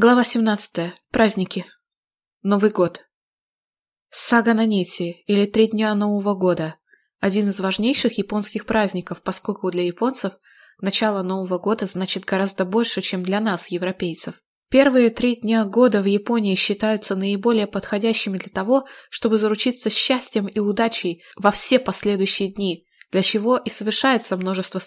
Глава 17. Праздники. Новый год. Сага Нанити, или Три дня Нового года. Один из важнейших японских праздников, поскольку для японцев начало Нового года значит гораздо больше, чем для нас, европейцев. Первые три дня года в Японии считаются наиболее подходящими для того, чтобы заручиться счастьем и удачей во все последующие дни, для чего и совершается множество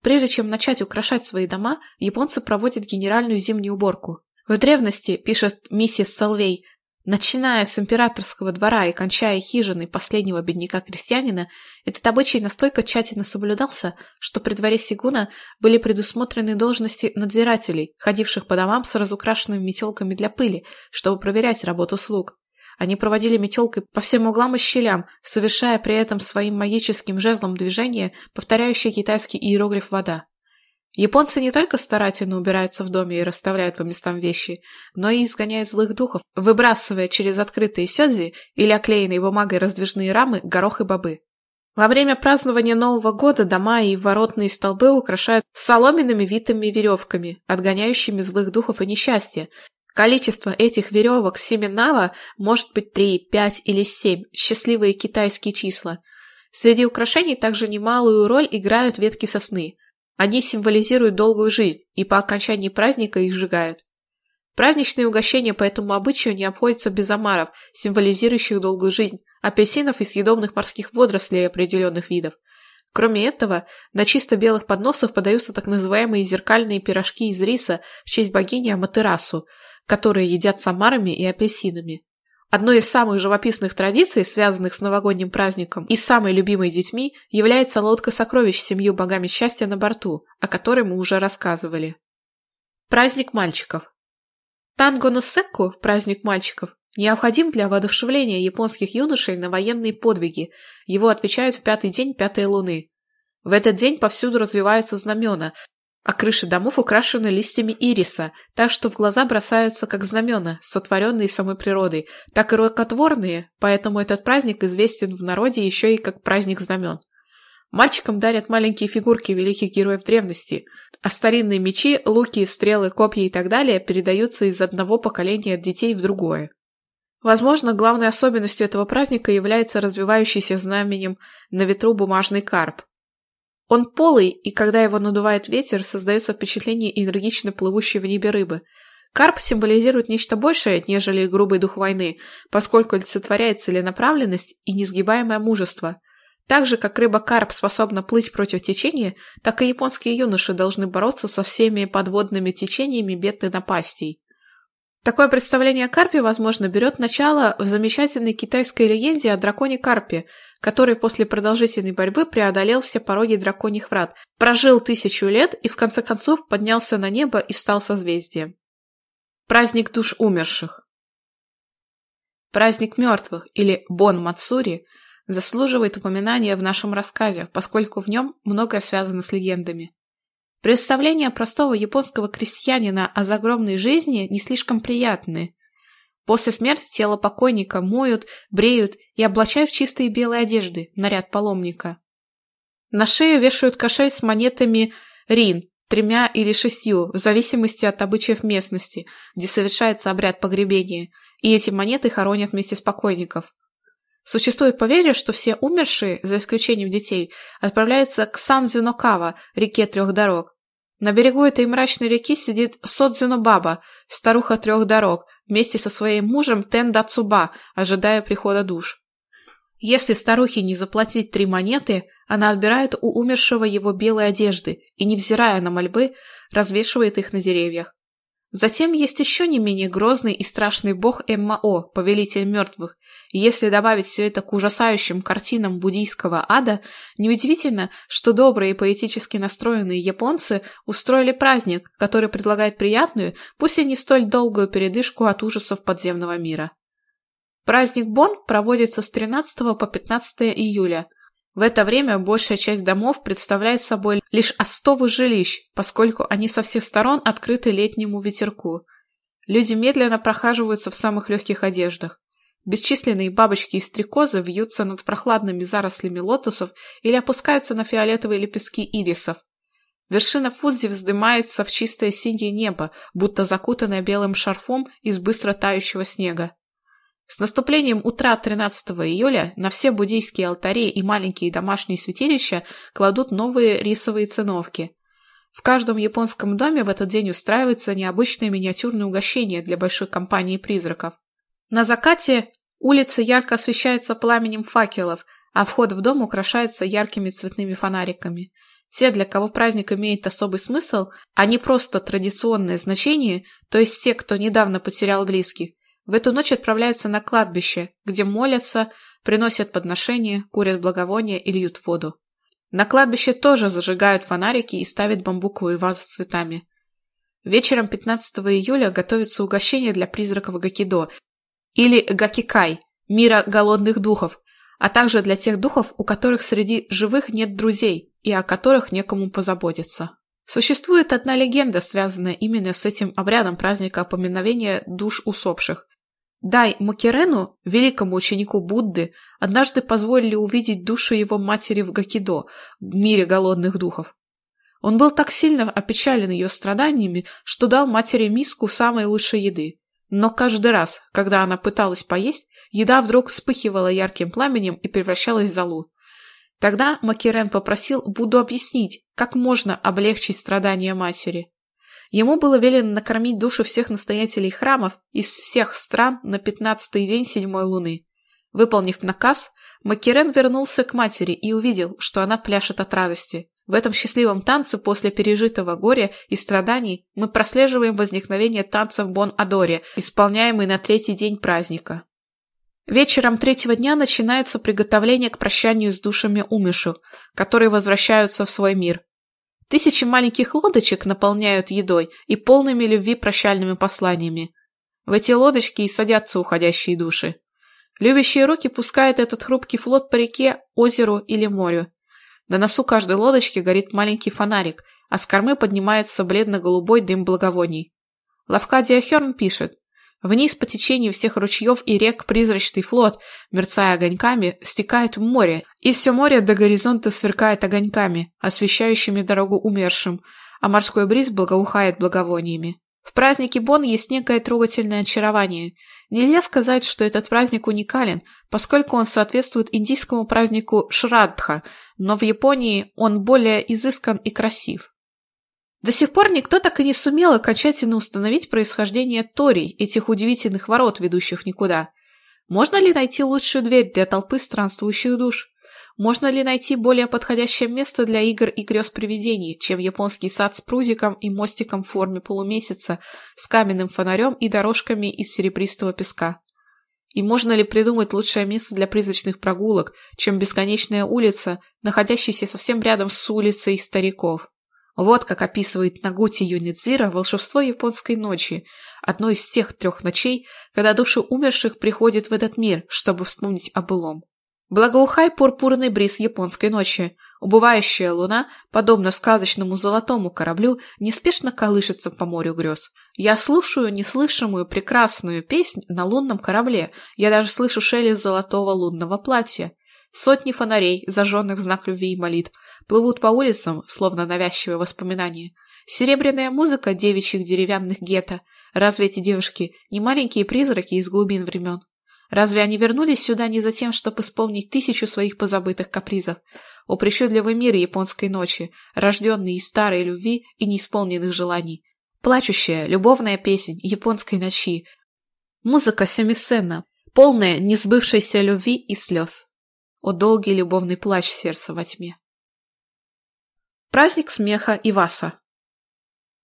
старинных, причудливых, на наш взгляд, обрядов и церемоний. Прежде чем начать украшать свои дома, японцы проводят генеральную зимнюю уборку. В древности, пишет миссис Солвей, начиная с императорского двора и кончая хижиной последнего бедняка-крестьянина, этот обычай настолько тщательно соблюдался, что при дворе Сигуна были предусмотрены должности надзирателей, ходивших по домам с разукрашенными метелками для пыли, чтобы проверять работу слуг. Они проводили метелкой по всем углам и щелям, совершая при этом своим магическим жезлом движение, повторяющее китайский иероглиф «вода». Японцы не только старательно убираются в доме и расставляют по местам вещи, но и изгоняют злых духов, выбрасывая через открытые сёдзи или оклеенные бумагой раздвижные рамы горох и бобы. Во время празднования Нового года дома и воротные столбы украшают соломенными витыми веревками, отгоняющими злых духов и несчастья, Количество этих веревок семенава может быть 3, 5 или 7, счастливые китайские числа. Среди украшений также немалую роль играют ветки сосны. Они символизируют долгую жизнь, и по окончании праздника их сжигают. Праздничные угощения по этому обычаю не обходятся без омаров, символизирующих долгую жизнь, апельсинов и съедобных морских водорослей определенных видов. Кроме этого, на чисто белых подносах подаются так называемые зеркальные пирожки из риса в честь богини Аматерасу – которые едят самарами и апельсинами. Одной из самых живописных традиций, связанных с новогодним праздником и самой любимой детьми, является лодка сокровищ с семью богами счастья на борту, о которой мы уже рассказывали. Праздник мальчиков. Танго Носекку, праздник мальчиков, необходим для воодушевления японских юношей на военные подвиги. Его отвечают в пятый день пятой луны. В этот день повсюду развиваются знамена, а крыши домов украшены листьями ириса, так что в глаза бросаются как знамена, сотворенные самой природой, так и рукотворные, поэтому этот праздник известен в народе еще и как праздник знамен. Мальчикам дарят маленькие фигурки великих героев древности, а старинные мечи, луки, стрелы, копья и так далее передаются из одного поколения от детей в другое. Возможно, главной особенностью этого праздника является развивающийся знаменем на ветру бумажный карп, он полый, и когда его надувает ветер, создается впечатление энергично плывущей в небе рыбы. Карп символизирует нечто большее, нежели грубый дух войны, поскольку олицетворяет целенаправленность и несгибаемое мужество. Так же, как рыба-карп способна плыть против течения, так и японские юноши должны бороться со всеми подводными течениями бед и напастей. Такое представление о карпе, возможно, берет начало в замечательной китайской легенде о драконе Карпе, который после продолжительной борьбы преодолел все пороги драконьих врат, прожил тысячу лет и в конце концов поднялся на небо и стал созвездием. Праздник душ умерших Праздник мертвых, или Бон Мацури, заслуживает упоминания в нашем рассказе, поскольку в нем многое связано с легендами. Представление простого японского крестьянина о загромной жизни не слишком приятны. После смерти тело покойника моют, бреют и облачают в чистые белые одежды, наряд паломника. На шею вешают кошель с монетами рин, тремя или шестью, в зависимости от обычаев местности, где совершается обряд погребения, и эти монеты хоронят вместе с покойников. Существует поверье, что все умершие, за исключением детей, отправляются к Санзюнокава, реке трех дорог. На берегу этой мрачной реки сидит Содзюно старуха трех дорог, вместе со своим мужем Тен ожидая прихода душ. Если старухе не заплатить три монеты, она отбирает у умершего его белые одежды и, невзирая на мольбы, развешивает их на деревьях. Затем есть еще не менее грозный и страшный бог Эммао, повелитель мертвых, если добавить все это к ужасающим картинам буддийского ада, неудивительно, что добрые и поэтически настроенные японцы устроили праздник, который предлагает приятную, пусть и не столь долгую передышку от ужасов подземного мира. Праздник Бон проводится с 13 по 15 июля. В это время большая часть домов представляет собой лишь остовы жилищ, поскольку они со всех сторон открыты летнему ветерку. Люди медленно прохаживаются в самых легких одеждах. Бесчисленные бабочки и стрекозы вьются над прохладными зарослями лотосов или опускаются на фиолетовые лепестки ирисов. Вершина Фудзи вздымается в чистое синее небо, будто закутанное белым шарфом из быстро тающего снега. С наступлением утра 13 июля на все буддийские алтари и маленькие домашние святилища кладут новые рисовые циновки. В каждом японском доме в этот день устраивается необычное миниатюрное угощение для большой компании призраков. На закате улицы ярко освещаются пламенем факелов, а вход в дом украшается яркими цветными фонариками. Те, для кого праздник имеет особый смысл, а не просто традиционное значение, то есть те, кто недавно потерял близких, в эту ночь отправляются на кладбище, где молятся, приносят подношения, курят благовония и льют воду. На кладбище тоже зажигают фонарики и ставят бамбуковые вазы с цветами. Вечером 15 июля готовится угощение для призраков Гакидо или Гакикай, мира голодных духов, а также для тех духов, у которых среди живых нет друзей и о которых некому позаботиться. Существует одна легенда, связанная именно с этим обрядом праздника поминовения душ усопших. Дай Макерену, великому ученику Будды, однажды позволили увидеть душу его матери в Гакидо, в мире голодных духов. Он был так сильно опечален ее страданиями, что дал матери миску самой лучшей еды. Но каждый раз, когда она пыталась поесть, еда вдруг вспыхивала ярким пламенем и превращалась в золу. Тогда Макерен попросил Будду объяснить, как можно облегчить страдания матери. Ему было велено накормить души всех настоятелей храмов из всех стран на пятнадцатый день седьмой луны. Выполнив наказ, Макерен вернулся к матери и увидел, что она пляшет от радости. В этом счастливом танце после пережитого горя и страданий мы прослеживаем возникновение танца в Бон-Адоре, исполняемый на третий день праздника. Вечером третьего дня начинается приготовление к прощанию с душами умерших, которые возвращаются в свой мир. Тысячи маленьких лодочек наполняют едой и полными любви прощальными посланиями. В эти лодочки и садятся уходящие души. Любящие руки пускают этот хрупкий флот по реке, озеру или морю. На носу каждой лодочки горит маленький фонарик, а с кормы поднимается бледно-голубой дым благовоний. Лавкадия Херн пишет, Вниз по течению всех ручьев и рек призрачный флот, мерцая огоньками, стекает в море, и все море до горизонта сверкает огоньками, освещающими дорогу умершим, а морской бриз благоухает благовониями. В празднике Бон есть некое трогательное очарование. Нельзя сказать, что этот праздник уникален, поскольку он соответствует индийскому празднику Шрадха, но в Японии он более изыскан и красив. До сих пор никто так и не сумел окончательно установить происхождение торий, этих удивительных ворот, ведущих никуда. Можно ли найти лучшую дверь для толпы странствующих душ? Можно ли найти более подходящее место для игр и грез привидений, чем японский сад с прудиком и мостиком в форме полумесяца, с каменным фонарем и дорожками из серебристого песка? И можно ли придумать лучшее место для призрачных прогулок, чем бесконечная улица, находящаяся совсем рядом с улицей стариков? Вот как описывает Нагути Юнидзира волшебство японской ночи, одной из тех трех ночей, когда души умерших приходят в этот мир, чтобы вспомнить о былом. Благоухай пурпурный бриз японской ночи. Убывающая луна, подобно сказочному золотому кораблю, неспешно колышется по морю грез. Я слушаю неслышимую прекрасную песнь на лунном корабле. Я даже слышу шелест золотого лунного платья. Сотни фонарей, зажженных в знак любви и молитв, плывут по улицам, словно навязчивые воспоминания. Серебряная музыка девичьих деревянных гетто. Разве эти девушки не маленькие призраки из глубин времен? Разве они вернулись сюда не за тем, чтобы исполнить тысячу своих позабытых капризов, о упрещудливый мир японской ночи, рожденный из старой любви и неисполненных желаний? Плачущая, любовная песнь японской ночи. Музыка семисена, полная несбывшейся любви и слез. О долгий любовный плач сердца во тьме. Праздник смеха Иваса.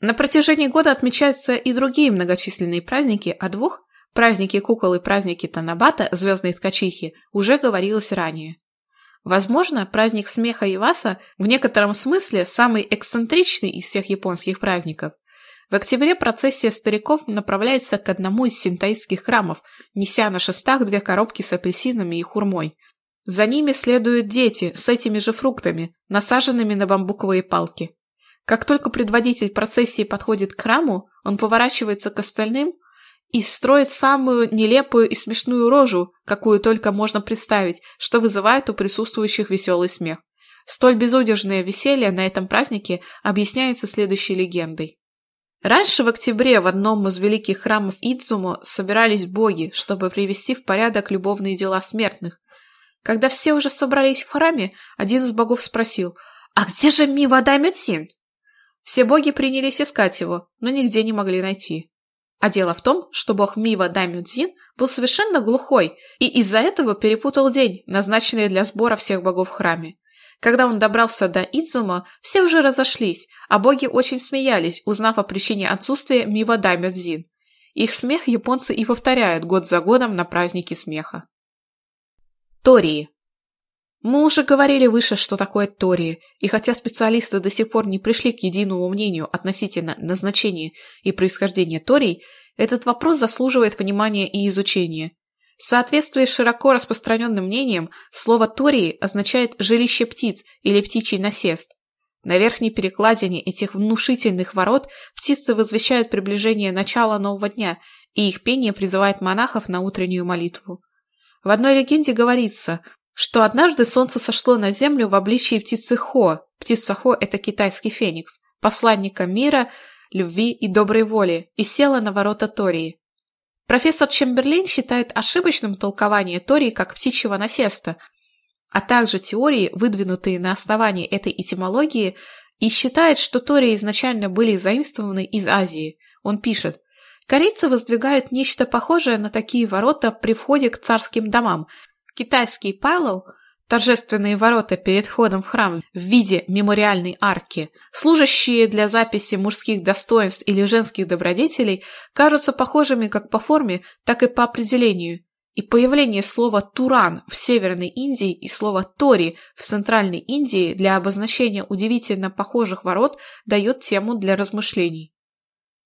На протяжении года отмечаются и другие многочисленные праздники, о а двух Праздники кукол и праздники Танабата, звездные ткачихи, уже говорилось ранее. Возможно, праздник смеха Иваса в некотором смысле самый эксцентричный из всех японских праздников. В октябре процессия стариков направляется к одному из синтайских храмов, неся на шестах две коробки с апельсинами и хурмой. За ними следуют дети с этими же фруктами, насаженными на бамбуковые палки. Как только предводитель процессии подходит к храму, он поворачивается к остальным – и строит самую нелепую и смешную рожу, какую только можно представить, что вызывает у присутствующих веселый смех. Столь безудержное веселье на этом празднике объясняется следующей легендой. Раньше в октябре в одном из великих храмов Идзумо собирались боги, чтобы привести в порядок любовные дела смертных. Когда все уже собрались в храме, один из богов спросил «А где же Мива Дамецин?» Все боги принялись искать его, но нигде не могли найти. А дело в том, что бог Мива Даймюдзин был совершенно глухой и из-за этого перепутал день, назначенный для сбора всех богов в храме. Когда он добрался до Идзума, все уже разошлись, а боги очень смеялись, узнав о причине отсутствия Мива Даймюдзин. Их смех японцы и повторяют год за годом на празднике смеха. Тории мы уже говорили выше, что такое Тории, и хотя специалисты до сих пор не пришли к единому мнению относительно назначения и происхождения Торий, этот вопрос заслуживает внимания и изучения. В соответствии с широко распространенным мнением, слово «тории» означает «жилище птиц» или «птичий насест». На верхней перекладине этих внушительных ворот птицы возвещают приближение начала нового дня, и их пение призывает монахов на утреннюю молитву. В одной легенде говорится, что однажды солнце сошло на землю в обличии птицы Хо. Птица Хо – это китайский феникс, посланника мира, любви и доброй воли, и села на ворота Тории. Профессор Чемберлин считает ошибочным толкование Тории как птичьего насеста, а также теории, выдвинутые на основании этой этимологии, и считает, что Тории изначально были заимствованы из Азии. Он пишет, «Корейцы воздвигают нечто похожее на такие ворота при входе к царским домам – Китайские пайлоу – торжественные ворота перед входом в храм в виде мемориальной арки, служащие для записи мужских достоинств или женских добродетелей, кажутся похожими как по форме,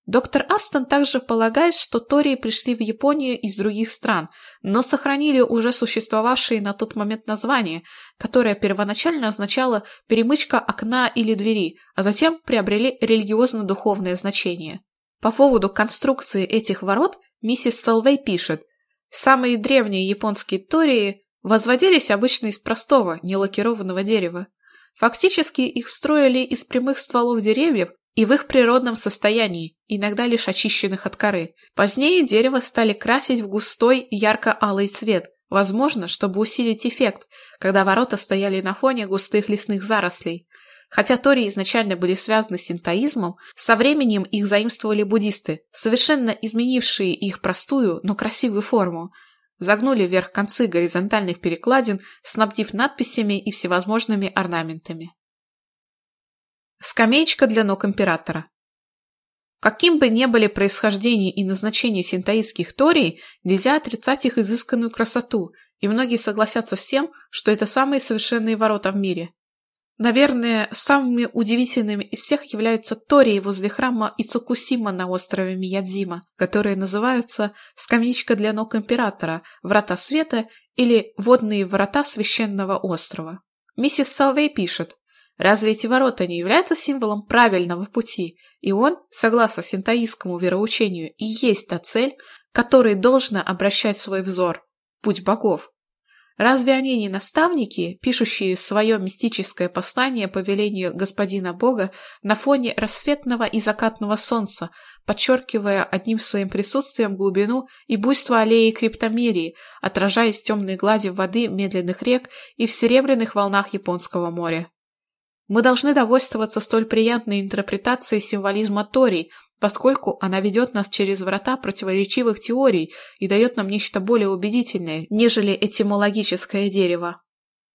так и по определению. И появление слова «туран» в Северной Индии и слова «тори» в Центральной Индии для обозначения удивительно похожих ворот дает тему для размышлений. Доктор Астон также полагает, что тории пришли в Японию из других стран, но сохранили уже существовавшие на тот момент название, которое первоначально означало «перемычка окна или двери», а затем приобрели религиозно-духовное значение. По поводу конструкции этих ворот миссис Солвей пишет, «Самые древние японские тории возводились обычно из простого, нелакированного дерева. Фактически их строили из прямых стволов деревьев, и в их природном состоянии, иногда лишь очищенных от коры. Позднее дерево стали красить в густой ярко-алый цвет, возможно, чтобы усилить эффект, когда ворота стояли на фоне густых лесных зарослей. Хотя тори изначально были связаны с синтоизмом, со временем их заимствовали буддисты, совершенно изменившие их простую, но красивую форму. Загнули вверх концы горизонтальных перекладин, снабдив надписями и всевозможными орнаментами. Скамеечка для ног императора. Каким бы ни были происхождение и назначение синтаистских торий, нельзя отрицать их изысканную красоту, и многие согласятся с тем, что это самые совершенные ворота в мире. Наверное, самыми удивительными из всех являются тории возле храма Ицукусима на острове Миядзима, которые называются «Скамеечка для ног императора», «Врата света» или «Водные врата священного острова». Миссис Салвей пишет, Разве эти ворота не являются символом правильного пути, и он, согласно синтаистскому вероучению, и есть та цель, которой должна обращать свой взор – путь богов? Разве они не наставники, пишущие свое мистическое послание по велению господина бога на фоне рассветного и закатного солнца, подчеркивая одним своим присутствием глубину и буйство аллеи криптомерии, отражаясь в темной глади воды медленных рек и в серебряных волнах Японского моря? Мы должны довольствоваться столь приятной интерпретацией символизма Тори, поскольку она ведет нас через врата противоречивых теорий и дает нам нечто более убедительное, нежели этимологическое дерево.